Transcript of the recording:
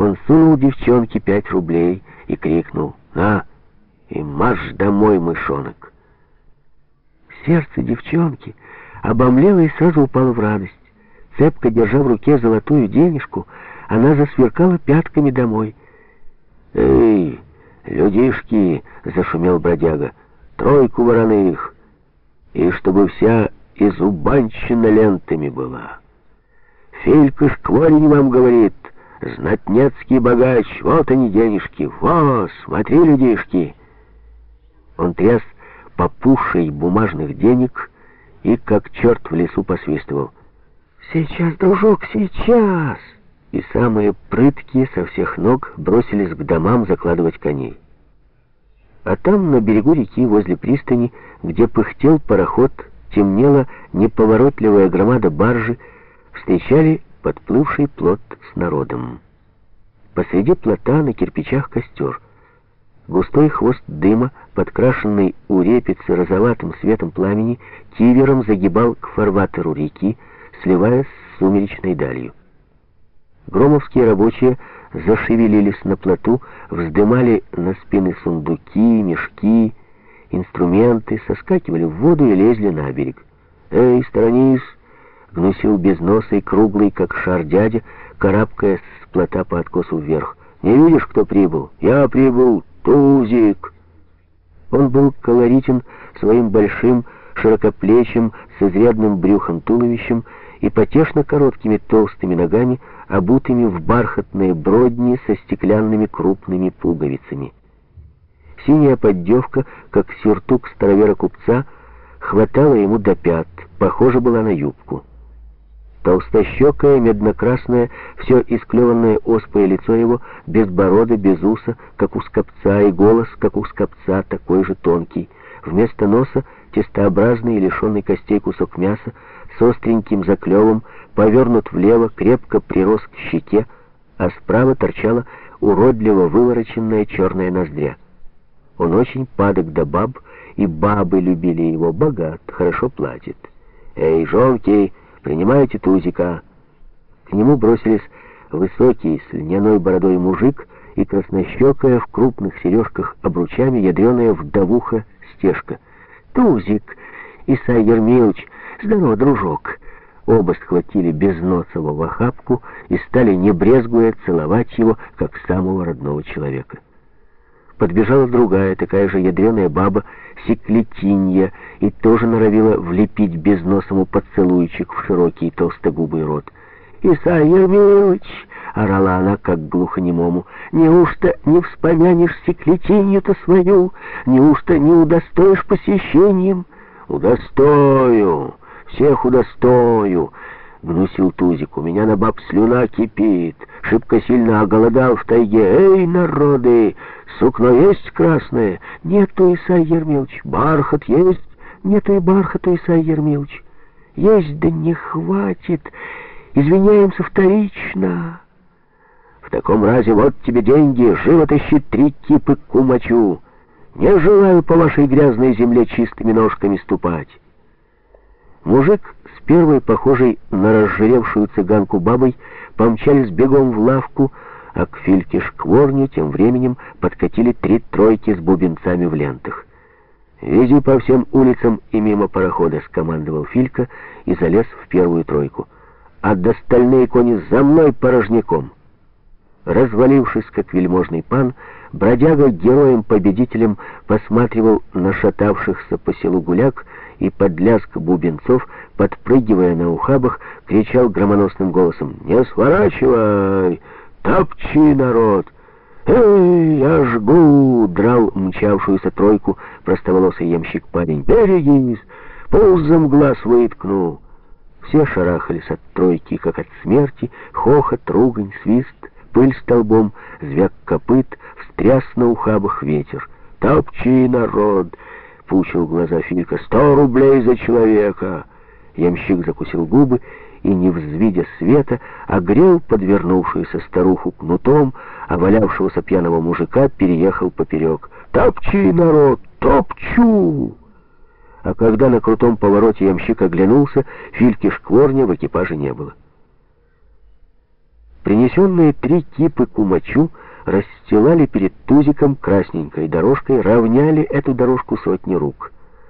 Он сунул девчонке пять рублей и крикнул «На, и марш домой, мышонок!» Сердце девчонки обомлело и сразу упало в радость. Цепко держа в руке золотую денежку, она засверкала пятками домой. «Эй, людишки!» — зашумел бродяга. «Тройку вороных! И чтобы вся изубанчена лентами была!» Филька Шкворень вам говорит, знатнецкий богач, вот они денежки, во, смотри, людишки!» Он тряс попухшей бумажных денег и, как черт в лесу, посвистывал. «Сейчас, дружок, сейчас!» И самые прыткие со всех ног бросились к домам закладывать коней. А там, на берегу реки, возле пристани, где пыхтел пароход, темнела неповоротливая громада баржи, встречали подплывший плот с народом. Посреди плота на кирпичах костер. Густой хвост дыма, подкрашенный у репицы розоватым светом пламени, кивером загибал к фарватеру реки, сливаясь с сумеречной далью. Громовские рабочие зашевелились на плоту, вздымали на спины сундуки, мешки, инструменты, соскакивали в воду и лезли на берег. «Эй, сторонись!» Гнусил безносый, круглый, как шар дядя, карабкаясь с плота по откосу вверх. «Не видишь, кто прибыл? Я прибыл, Тузик!» Он был колоритен своим большим, широкоплечим, с изрядным брюхом туловищем и потешно короткими толстыми ногами, обутыми в бархатные бродни со стеклянными крупными пуговицами. Синяя поддевка, как сюртук старовера-купца, хватала ему до пят, похожа была на юбку. Толстощекое, медно-красное, все исклеванное оспое лицо его, без бороды, без уса, как у скопца, и голос, как у скопца, такой же тонкий. Вместо носа тестообразный и лишенный костей кусок мяса, с остреньким заклевом, повернут влево, крепко прирос к щеке, а справа торчала уродливо вывороченная черная ноздря. Он очень падок до баб, и бабы любили его, богат, хорошо платит. «Эй, жонки!» «Принимайте тузика». К нему бросились высокий с льняной бородой мужик и краснощекая в крупных сережках обручами ядреная вдовуха стежка. «Тузик! Исай Ермилович! Здорово, дружок!» Оба схватили Безносова в охапку и стали, не брезгуя, целовать его, как самого родного человека. Подбежала другая, такая же ядреная баба, секлетинья, и тоже норовила влепить безносому поцелуйчик в широкий толстогубый рот. «Исай Ермилович!» — орала она, как глухонемому. «Неужто не вспомянешь секлетинью-то свою? Неужто не удостоишь посещением?» «Удостою! Всех удостою!» — гнусил Тузик. «У меня на баб слюна кипит, шибко сильно оголодал в тайге. Эй, народы, сукно есть красное? Нету, Исай Ермилович. Бархат есть? Нету и бархата, Исай Ермилович. Есть, да не хватит. Извиняемся вторично». «В таком разе вот тебе деньги, живо тащи три кипы кумачу. Не желаю по вашей грязной земле чистыми ножками ступать». Мужик с первой, похожей на разжиревшую цыганку бабой, помчались бегом в лавку, а к Фильке Шкворню тем временем подкатили три тройки с бубенцами в лентах. «Вези по всем улицам и мимо парохода», — скомандовал Филька и залез в первую тройку. «А достальные кони за мной порожняком!» Развалившись, как вельможный пан, бродяга героем-победителем посматривал на шатавшихся по селу гуляк и под лязг бубенцов, подпрыгивая на ухабах, кричал громоносным голосом «Не сворачивай! Топчи, народ!» «Эй, я жгу!» — драл мчавшуюся тройку простоволосый ямщик парень. «Берегись! Ползом глаз выткну!» Все шарахались от тройки, как от смерти, хохот, ругань, свист — пыль столбом, звяк копыт, встряс на ухабах ветер. «Топчи, народ!» — пучил глаза Филька. «Сто рублей за человека!» Ямщик закусил губы и, не взвидя света, огрел подвернувшуюся старуху кнутом, а валявшегося пьяного мужика переехал поперек. «Топчи, народ! Топчу!» А когда на крутом повороте ямщик оглянулся, Фильки Шкворня в экипаже не было. Принесенные три кипы кумачу расстилали перед тузиком красненькой дорожкой, равняли эту дорожку сотни рук.